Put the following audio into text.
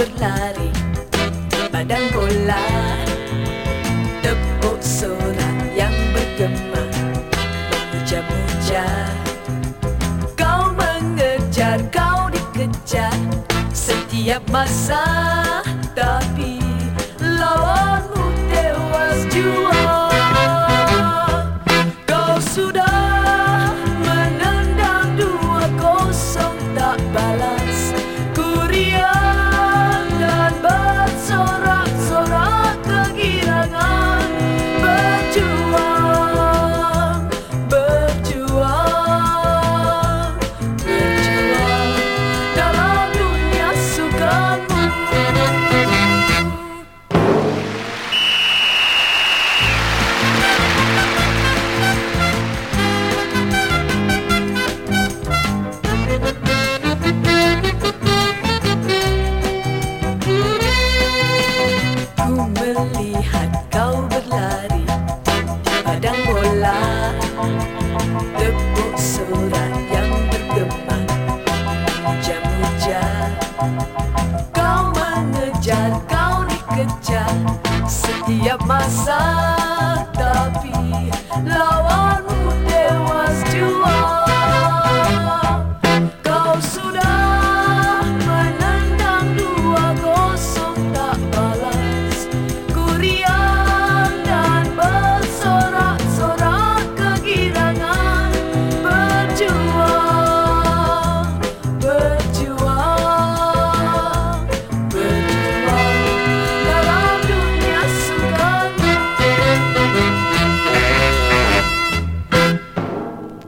berlari Badan bola Tepuk sorak yang bergema Memuja-muja Kau mengejar, kau dikejar Setiap masa Setiap masa. melihat kau berlari. Padang bola debu surat yang bergemar hujan-hujan kau mengejar kau dikejar. Setiap masa tapi lawan